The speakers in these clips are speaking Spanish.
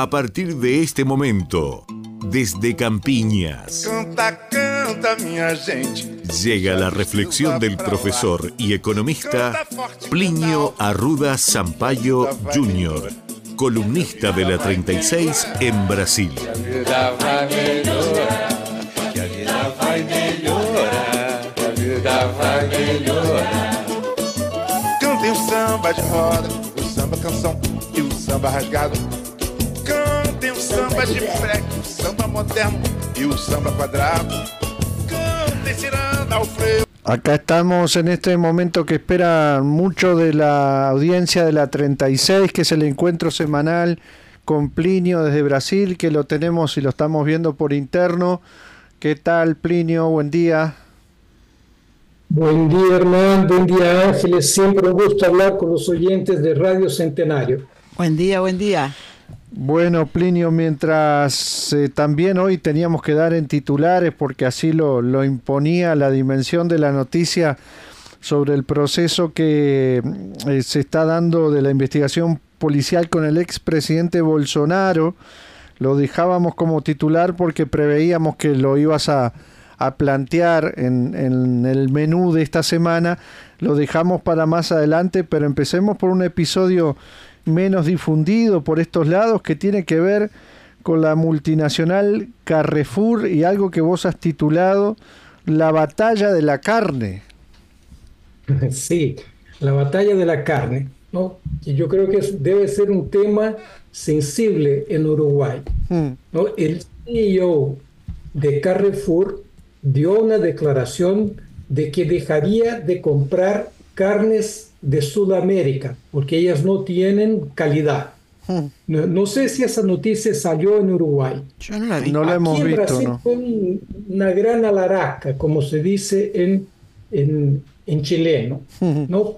A partir de este momento, desde Campiñas. Canta, canta, minha gente. Llega la reflexión del profesor y economista Plinio Arruda Sampaio Jr., columnista de la 36 en Brasil. Cantem o samba de roda, o samba canção e o samba rasgado. Cantem o samba de freque, o samba moderno e o samba quadrado. Cantem tirando ao freio. Acá estamos en este momento que espera mucho de la audiencia de la 36, que es el encuentro semanal con Plinio desde Brasil, que lo tenemos y lo estamos viendo por interno. ¿Qué tal, Plinio? Buen día. Buen día, Hernán. Buen día, Ángeles. Siempre un gusto hablar con los oyentes de Radio Centenario. Buen día, buen día. Bueno, Plinio, mientras eh, también hoy teníamos que dar en titulares, porque así lo, lo imponía la dimensión de la noticia sobre el proceso que eh, se está dando de la investigación policial con el expresidente Bolsonaro, lo dejábamos como titular porque preveíamos que lo ibas a, a plantear en, en, el menú de esta semana. Lo dejamos para más adelante, pero empecemos por un episodio menos difundido por estos lados que tiene que ver con la multinacional Carrefour y algo que vos has titulado La batalla de la carne. Sí, la batalla de la carne. ¿no? Y yo creo que debe ser un tema sensible en Uruguay. Mm. ¿no? El CEO de Carrefour dio una declaración de que dejaría de comprar carnes de Sudamérica porque ellas no tienen calidad. Hmm. No, no, sé si esa noticia salió en Uruguay. Yo no la vi. No la hemos en visto. Brasil ¿no? fue una gran alaraca, como se dice en, en, en chileno. ¿no?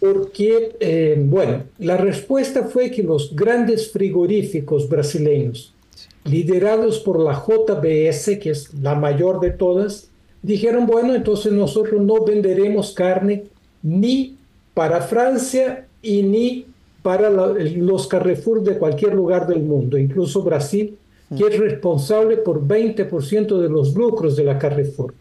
Porque, eh, bueno, la respuesta fue que los grandes frigoríficos brasileños, liderados por la JBS, que es la mayor de todas, dijeron, bueno, entonces nosotros no venderemos carne ni para Francia y ni para la, los Carrefour de cualquier lugar del mundo, incluso Brasil, que es responsable por 20% de los lucros de la Carrefour.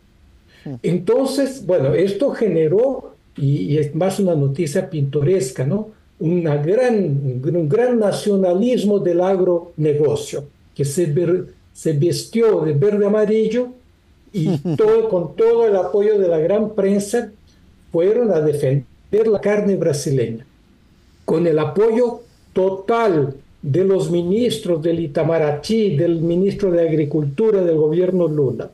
Entonces, bueno, esto generó, y, y, es más una noticia pintoresca, ¿no? Una gran, un gran nacionalismo del agronegocio, que se, ver, se vistió de verde amarillo y todo, con todo el apoyo de la gran prensa fueron a defender la carne brasileña, con el apoyo total de los ministros del Itamaraty, del ministro de Agricultura del gobierno Lula.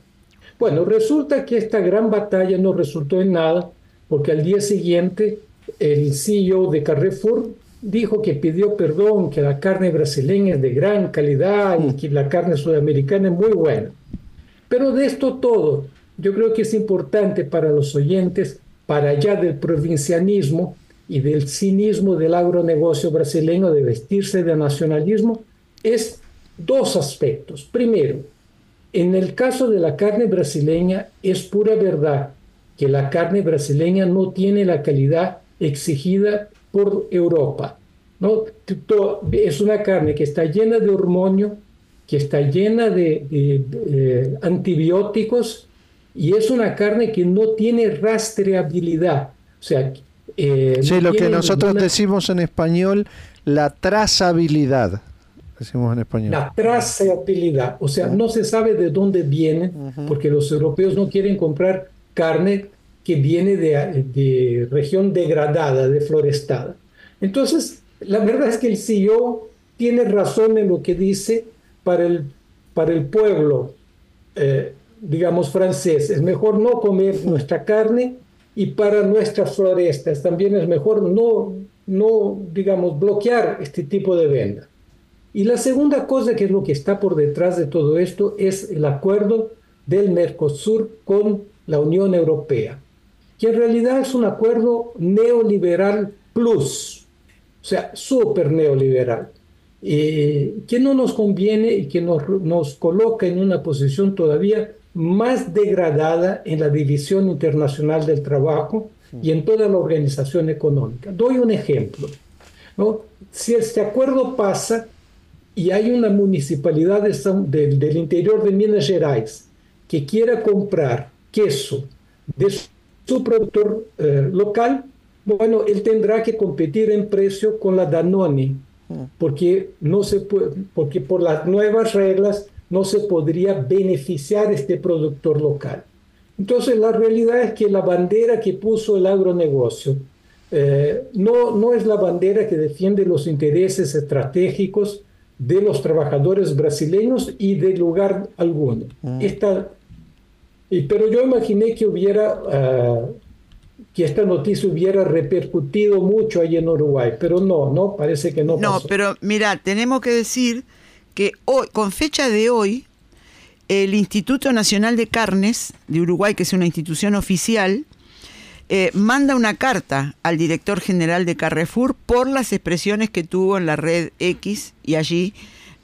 Bueno, resulta que esta gran batalla no resultó en nada, porque al día siguiente el CEO de Carrefour dijo que pidió perdón, que la carne brasileña es de gran calidad y que la carne sudamericana es muy buena. Pero de esto todo, yo creo que es importante para los oyentes para allá del provincianismo y del cinismo del agronegocio brasileño de vestirse de nacionalismo, es dos aspectos. Primero, en el caso de la carne brasileña es pura verdad que la carne brasileña no tiene la calidad exigida por Europa. ¿no? Es una carne que está llena de hormonio, que está llena de, de, de antibióticos y es una carne que no tiene rastreabilidad. O sea, eh, sí, no lo que nosotros ninguna... decimos en español, la trazabilidad. Decimos en español. La trazabilidad. O sea, uh -huh. no se sabe de dónde viene, uh -huh. porque los europeos no quieren comprar carne que viene de, de región degradada, deflorestada. Entonces, la verdad es que el CEO tiene razón en lo que dice para el, para el pueblo. Eh, digamos, francés. Es mejor no comer nuestra carne y para nuestras florestas también es mejor no, no, digamos, bloquear este tipo de venta. Y la segunda cosa que es lo que está por detrás de todo esto es el acuerdo del Mercosur con la Unión Europea, que en realidad es un acuerdo neoliberal plus, o sea, súper neoliberal, eh, que no nos conviene y que nos, nos coloca en una posición todavía más degradada en la División Internacional del Trabajo y en toda la organización económica. Doy un ejemplo. ¿no? Si este acuerdo pasa, y hay una municipalidad del interior de Minas Gerais que quiera comprar queso de su productor eh, local, bueno, él tendrá que competir en precio con la Danone, porque, no se puede, porque por las nuevas reglas no se podría beneficiar este productor local. Entonces, la realidad es que la bandera que puso el agronegocio eh, no, no es la bandera que defiende los intereses estratégicos de los trabajadores brasileños y de lugar alguno. Esta, y, pero yo imaginé que hubiera, ah, que esta noticia hubiera repercutido mucho ahí en Uruguay, pero no, no, parece que no. No, pero mira, tenemos que decir que hoy, con fecha de hoy, el Instituto Nacional de Carnes de Uruguay, que es una institución oficial, eh, manda una carta al director general de Carrefour por las expresiones que tuvo en la red X y allí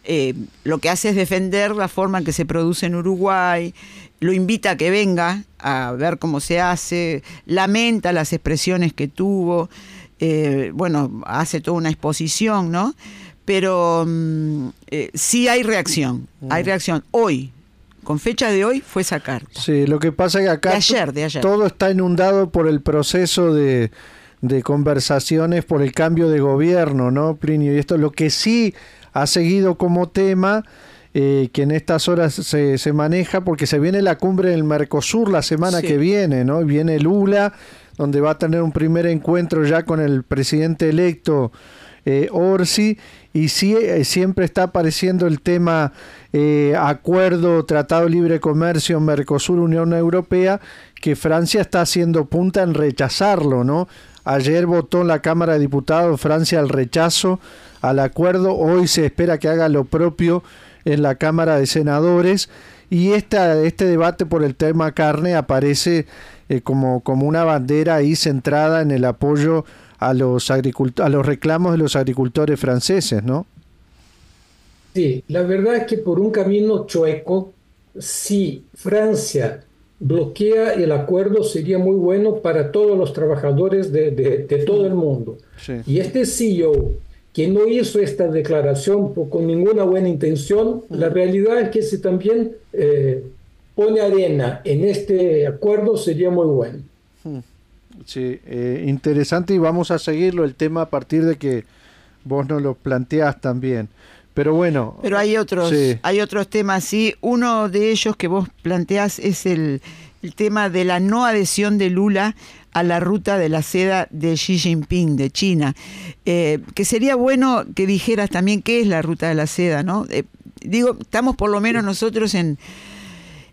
eh, lo que hace es defender la forma en que se produce en Uruguay, lo invita a que venga a ver cómo se hace, lamenta las expresiones que tuvo, eh, bueno, hace toda una exposición, ¿no? Pero mm, sí hay reacción, hay mm. reacción. Hoy, con fecha de hoy fue esa carta. Sí, lo que pasa es que acá ayer, de ayer. todo está inundado por el proceso de, conversaciones por el cambio de gobierno, ¿no, Plinio? Y esto lo que sí ha seguido como tema, eh, que en estas horas se, se, maneja, porque se viene la cumbre del Mercosur la semana que viene, ¿no? Viene Lula, donde va a tener un primer encuentro ya con el presidente electo eh, Orsi, y sí, eh, siempre está apareciendo el tema acuerdo, tratado libre comercio, Mercosur, Unión Europea, que Francia está haciendo punta en rechazarlo, ¿no? Ayer votó en la Cámara de Diputados Francia el rechazo al acuerdo, hoy se espera que haga lo propio en la Cámara de Senadores y esta, este debate por el tema carne aparece eh, como, como una bandera ahí centrada en el apoyo a los, a los reclamos de los agricultores franceses, ¿no? Sí, la verdad es que por un camino chueco, si Francia bloquea el acuerdo, sería muy bueno para todos los trabajadores de, de, todo el mundo. Y este CEO que no hizo esta declaración con ninguna buena intención, la realidad es que si también eh, pone arena en este acuerdo, sería muy bueno. Sí, eh, interesante y vamos a seguirlo el tema a partir de que vos nos lo planteás también. Pero bueno. Pero hay otros, hay otros temas, sí. Uno de ellos que vos planteás es el, tema de la no adhesión de Lula a la ruta de la seda de Xi Jinping, de China. Eh, que sería bueno que dijeras también qué es la ruta de la seda, ¿no? Eh, digo, estamos por lo menos nosotros en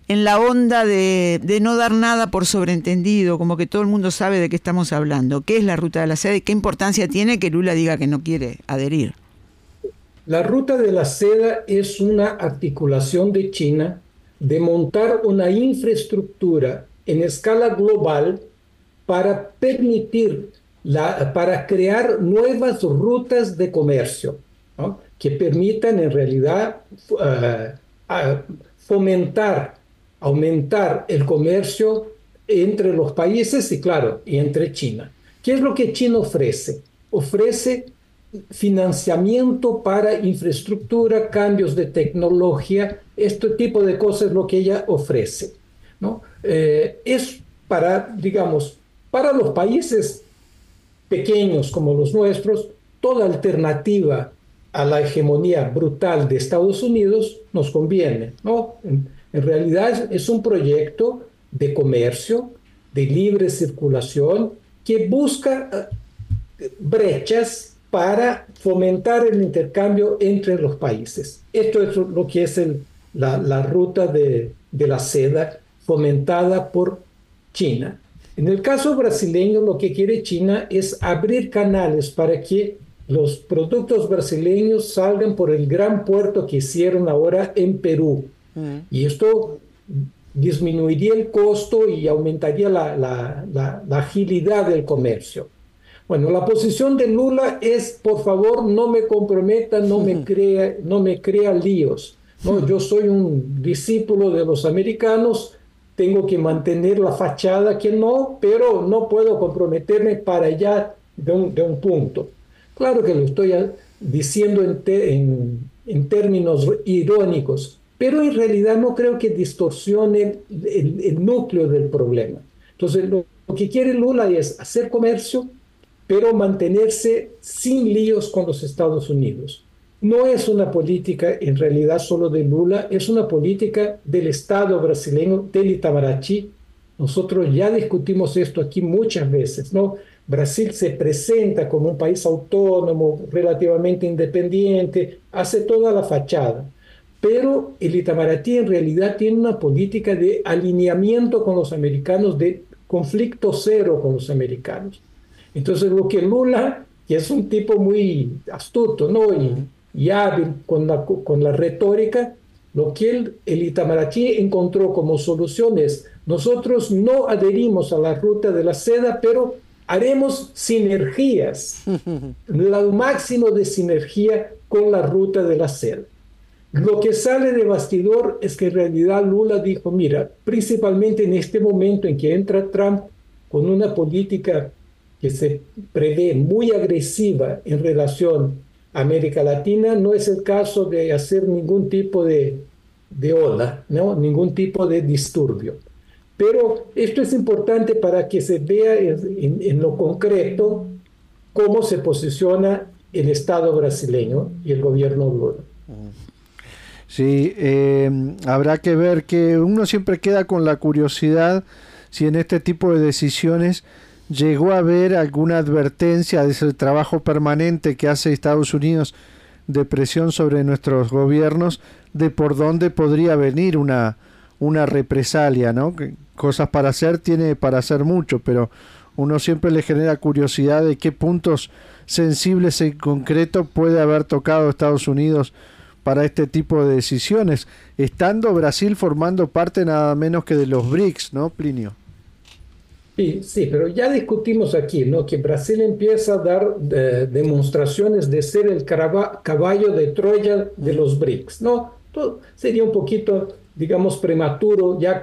en la onda de, no dar nada por sobreentendido, como que todo el mundo sabe de qué estamos hablando. ¿Qué es la ruta de la seda y qué importancia tiene que Lula diga que no quiere adherir? La ruta de la seda es una articulación de China de montar una infraestructura en escala global para permitir, la, para crear nuevas rutas de comercio que permitan en realidad uh, fomentar aumentar el comercio entre los países y claro, y entre China. ¿Qué es lo que China ofrece? Ofrece financiamiento para infraestructura, cambios de tecnología, este tipo de cosas es lo que ella ofrece. ¿no? Eh, es para, digamos, para los países pequeños como los nuestros, toda alternativa a la hegemonía brutal de Estados Unidos nos conviene. ¿no? En realidad es un proyecto de comercio, de libre circulación, que busca eh, brechas para fomentar el intercambio entre los países. Esto es lo que es la, ruta de, de la seda fomentada por China. En el caso brasileño, lo que quiere China es abrir canales para que los productos brasileños salgan por el gran puerto que hicieron ahora en Perú. Y esto disminuiría el costo y aumentaría la, agilidad del comercio. Bueno, la posición de Lula es, por favor, no me comprometa, no me crea, no me crea líos. No, yo soy un discípulo de los americanos, tengo que mantener la fachada que no, pero no puedo comprometerme para allá de un, punto. Claro que lo estoy diciendo en, en términos irónicos, pero en realidad no creo que distorsione el, núcleo del problema. Entonces, lo, que quiere Lula es hacer comercio, pero mantenerse sin líos con los Estados Unidos. No es una política en realidad solo de Lula, es una política del Estado brasileño, del Itamaraty. Nosotros ya discutimos esto aquí muchas veces, ¿no? Brasil se presenta como un país autónomo, relativamente independiente, hace toda la fachada. Pero el Itamaraty en realidad tiene una política de alineamiento con los americanos, de conflicto cero con los americanos. Entonces lo que Lula, que es un tipo muy astuto ¿no? y, hábil con la, con la retórica, lo que el, el Itamaraty encontró como solución es, nosotros no adherimos a la ruta de la seda, pero haremos sinergias, lo máximo de sinergia con la ruta de la seda. Lo que sale de bastidor es que en realidad Lula dijo, mira, principalmente en este momento en que entra Trump con una política que se prevé muy agresiva en relación a América Latina, no es el caso de hacer ningún tipo de, de ola, ¿no? ningún tipo de disturbio. Pero esto es importante para que se vea en, lo concreto cómo se posiciona el Estado brasileño y el gobierno Lula. Sí, eh, habrá que ver que uno siempre queda con la curiosidad si en este tipo de decisiones llegó a haber alguna advertencia de ese trabajo permanente que hace Estados Unidos de presión sobre nuestros gobiernos de por dónde podría venir una, una represalia, ¿no? cosas para hacer tiene para hacer mucho, pero uno siempre le genera curiosidad de qué puntos sensibles en concreto puede haber tocado Estados Unidos para este tipo de decisiones, estando Brasil formando parte nada menos que de los BRICS, ¿no, Plinio? Sí, sí, pero ya discutimos aquí, ¿no? Que Brasil empieza a dar eh, demostraciones de ser el caballo de Troya de los BRICS, ¿no? Todo sería un poquito, digamos, prematuro ya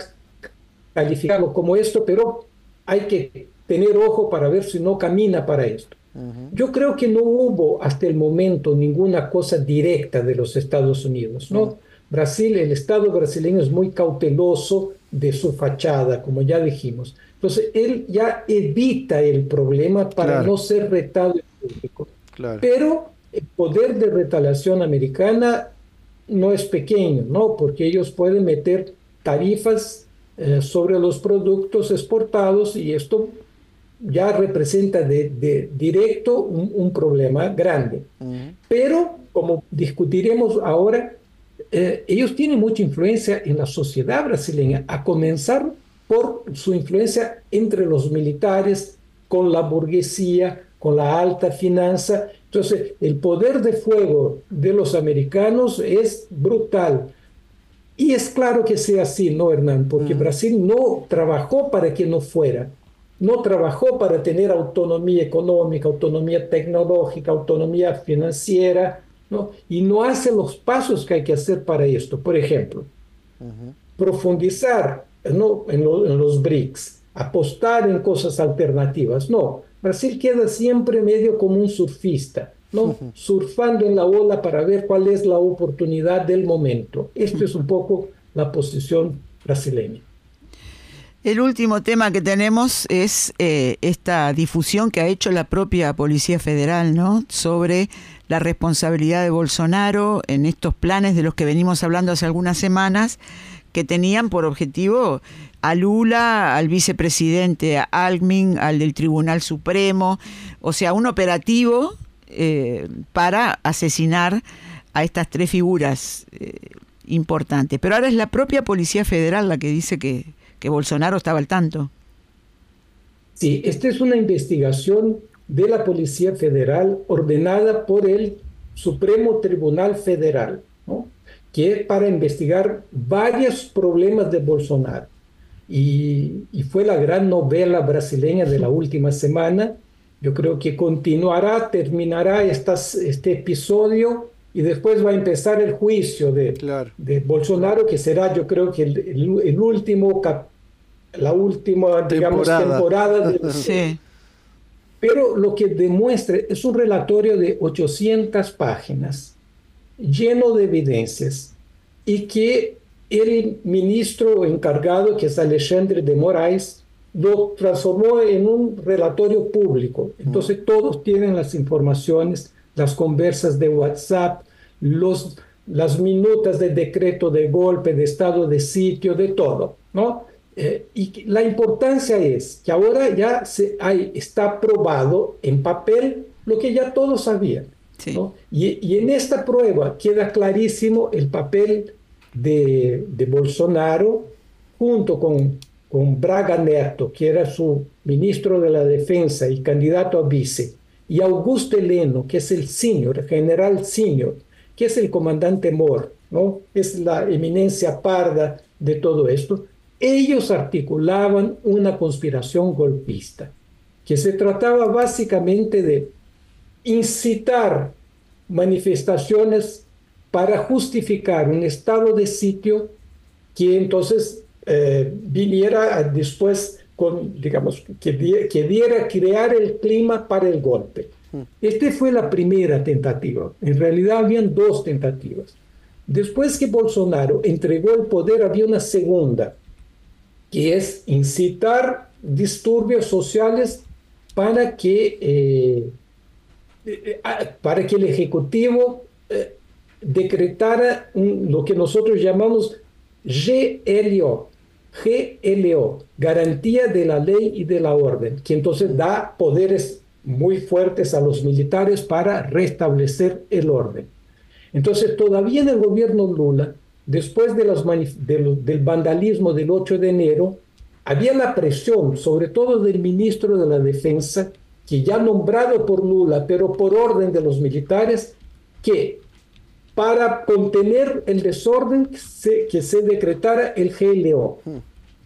calificarlo como esto, pero hay que tener ojo para ver si no camina para esto. Yo creo que no hubo hasta el momento ninguna cosa directa de los Estados Unidos, ¿no? Brasil, el Estado brasileño es muy cauteloso de su fachada, como ya dijimos. Entonces, él ya evita el problema para no ser retado en público. Pero el poder de retaliación americana no es pequeño, ¿no? Porque ellos pueden meter tarifas eh, sobre los productos exportados y esto ya representa de, directo un, problema grande. Pero, como discutiremos ahora, eh, ellos tienen mucha influencia en la sociedad brasileña, a comenzar por su influencia entre los militares, con la burguesía, con la alta finanza. Entonces, el poder de fuego de los americanos es brutal. Y es claro que sea así, ¿no, Hernán? Porque Brasil no trabajó para que no fuera, no trabajó para tener autonomía económica, autonomía tecnológica, autonomía financiera, ¿no? Y no hace los pasos que hay que hacer para esto. Por ejemplo, profundizar ¿no? en, en los BRICS, apostar en cosas alternativas. No, Brasil queda siempre medio como un surfista ¿no? surfando en la ola para ver cuál es la oportunidad del momento. Esto es un poco la posición brasileña. El último tema que tenemos es eh, esta difusión que ha hecho la propia Policía Federal, ¿no? Sobre la responsabilidad de Bolsonaro en estos planes de los que venimos hablando hace algunas semanas, que tenían por objetivo a Lula, al vicepresidente, a Almin, al del Tribunal Supremo, o sea, un operativo eh, para asesinar a estas tres figuras eh, importantes. Pero ahora es la propia Policía Federal la que dice que, que Bolsonaro estaba al tanto. Sí, esta es una investigación de la Policía Federal ordenada por el Supremo Tribunal Federal, que es para investigar varios problemas de Bolsonaro. Y, y, fue la gran novela brasileña de la última semana, yo creo que continuará, terminará estas, este episodio y después va a empezar el juicio de, de Bolsonaro, que será yo creo que el, el, último, la última, digamos, temporada. De, sí. Pero lo que demuestra es un relatorio de 800 páginas lleno de evidencias y que el ministro encargado, que es Alexandre de Moraes, lo transformó en un relatorio público. Entonces todos tienen las informaciones, las conversas de WhatsApp, los, las minutas de decreto de golpe, de estado de sitio, de todo, ¿no? Eh, y la importancia es que ahora ya se, hay, está probado en papel lo que ya todos sabían. Y, y, en esta prueba queda clarísimo el papel de, de Bolsonaro junto con, con Braga Neto, que era su ministro de la Defensa y candidato a vice, y Augusto Heleno, que es el senior, general senior, que es el comandante Mor, ¿no? es la eminencia parda de todo esto, ellos articulaban una conspiración golpista, que se trataba básicamente de incitar manifestaciones para justificar un estado de sitio que entonces eh, viniera después con, digamos, que, que diera crear el clima para el golpe. Mm. Esta fue la primera tentativa. En realidad habían dos tentativas. Después que Bolsonaro entregó el poder, había una segunda, que es incitar disturbios sociales para que, eh, eh, para que el Ejecutivo decretara lo que nosotros llamamos GLO, GLO, garantía de la ley y de la orden, que entonces da poderes muy fuertes a los militares para restablecer el orden. Entonces, todavía en el gobierno Lula, después de los del vandalismo del 8 de enero, había la presión, sobre todo del ministro de la Defensa, que ya nombrado por Lula, pero por orden de los militares, que para contener el desorden que se, decretara el GLO.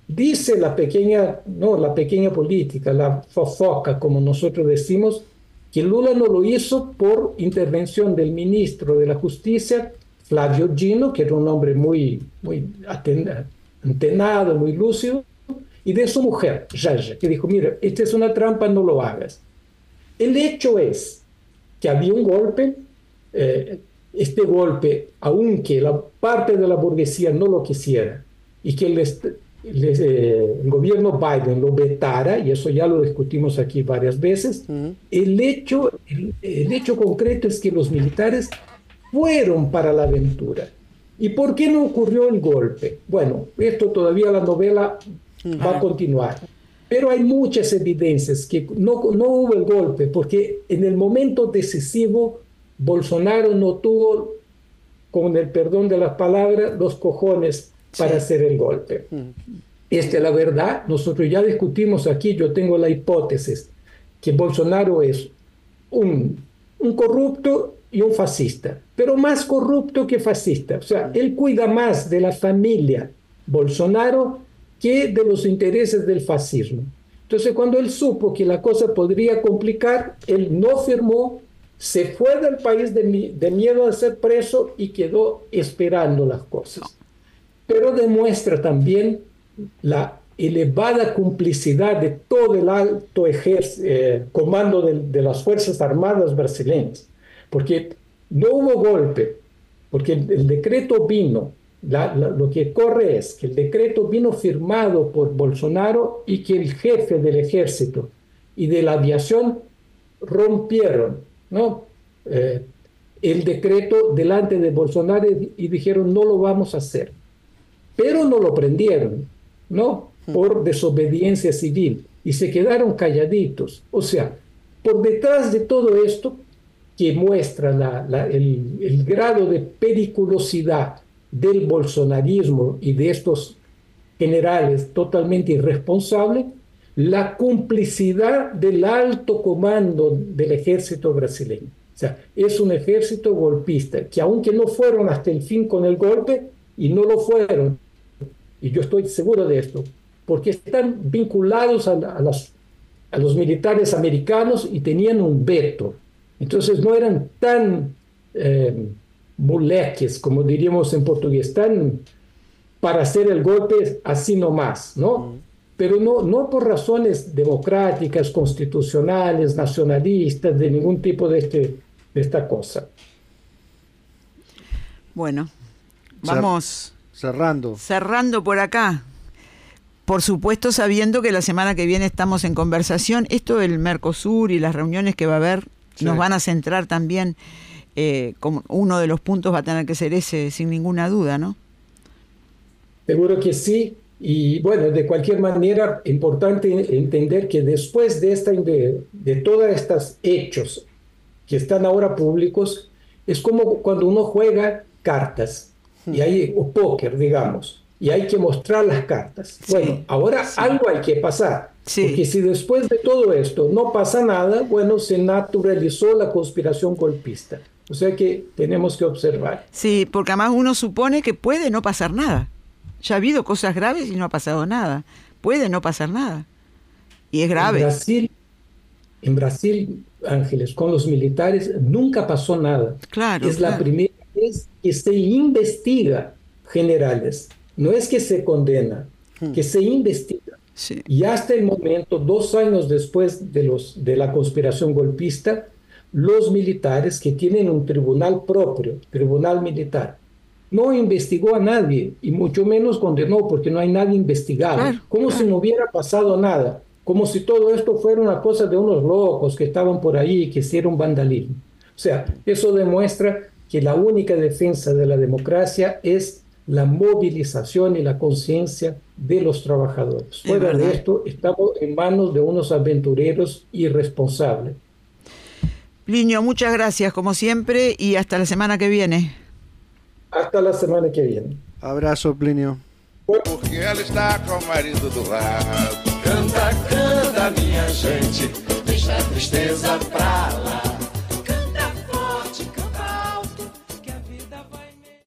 Dice la pequeña, no, la pequeña política, la fofoca, como nosotros decimos, que Lula no lo hizo por intervención del ministro de la Justicia, Flavio Gino, que era un hombre muy, muy antenado, muy lúcido, y de su mujer, Yaya, que dijo, mira, esta es una trampa, no lo hagas. El hecho es que había un golpe, eh, este golpe, aunque la parte de la burguesía no lo quisiera y que el, eh, gobierno Biden lo vetara, y eso ya lo discutimos aquí varias veces, el, hecho, el, hecho concreto es que los militares fueron para la aventura. ¿Y por qué no ocurrió el golpe? Bueno, esto todavía la novela va a continuar. Pero hay muchas evidencias que no, no hubo el golpe, porque en el momento decisivo Bolsonaro no tuvo, con el perdón de las palabras, los cojones para hacer el golpe. Mm. Esta es la verdad. Nosotros ya discutimos aquí, yo tengo la hipótesis que Bolsonaro es un, un corrupto y un fascista, pero más corrupto que fascista. O sea, él cuida más de la familia Bolsonaro que de los intereses del fascismo. Entonces, cuando él supo que la cosa podría complicar, él no firmó se fue del país de, miedo a ser preso y quedó esperando las cosas. Pero demuestra también la elevada complicidad de todo el alto eh, comando de, las Fuerzas Armadas brasileñas, porque no hubo golpe, porque el, decreto vino, lo que corre es que el decreto vino firmado por Bolsonaro y que el jefe del ejército y de la aviación rompieron ¿no? Eh, el decreto delante de Bolsonaro y dijeron no lo vamos a hacer. Pero no lo prendieron, ¿no? Por desobediencia civil y se quedaron calladitos. O sea, por detrás de todo esto que muestra el, grado de periculosidad del bolsonarismo y de estos generales totalmente irresponsables, la complicidad del alto comando del ejército brasileño. O sea, es un ejército golpista que aunque no fueron hasta el fin con el golpe, y no lo fueron, y yo estoy seguro de esto, porque están vinculados a los militares americanos y tenían un veto. Entonces no eran tan eh, moleques, como diríamos en portugués, tan para hacer el golpe así nomás, ¿no? pero no, no por razones democráticas, constitucionales, nacionalistas, de ningún tipo de, este, de esta cosa. Bueno, vamos cerrando. Cerrando por acá. Por supuesto, sabiendo que la semana que viene estamos en conversación. Esto del Mercosur y las reuniones que va a haber nos van a centrar también. Eh, como uno de los puntos va a tener que ser ese, sin ninguna duda, ¿no? Seguro que sí. Y bueno, de cualquier manera, importante entender que después de, esta, de, de todos estos hechos que están ahora públicos, es como cuando uno juega cartas, y hay, o póker, digamos, y hay que mostrar las cartas. Bueno, ahora algo hay que pasar. Porque si después de todo esto no pasa nada, bueno, se naturalizó la conspiración golpista. O sea que tenemos que observar. Sí, porque además uno supone que puede no pasar nada. Ya ha habido cosas graves y no ha pasado nada. Puede no pasar nada. Y es grave. En Brasil, en Brasil Ángeles, con los militares nunca pasó nada. Claro. Es la primera vez que se investiga generales. No es que se condena, hmm. que se investiga. Y hasta el momento, dos años después de, los, de la conspiración golpista, los militares que tienen un tribunal propio, tribunal militar, no investigó a nadie y mucho menos condenó porque no hay nadie investigado, como si no hubiera pasado nada, como si todo esto fuera una cosa de unos locos que estaban por ahí y que hicieron vandalismo. O sea, eso demuestra que la única defensa de la democracia es la movilización y la conciencia de los trabajadores. Fuera de esto, estamos en manos de unos aventureros irresponsables. Plinio, muchas gracias como siempre y hasta la semana que viene. Hasta la semana que viene. Abrazo, Plinio. Porque ela está com o marido do lado. Canta, canta, minha gente, deixa a tristeza pra lá.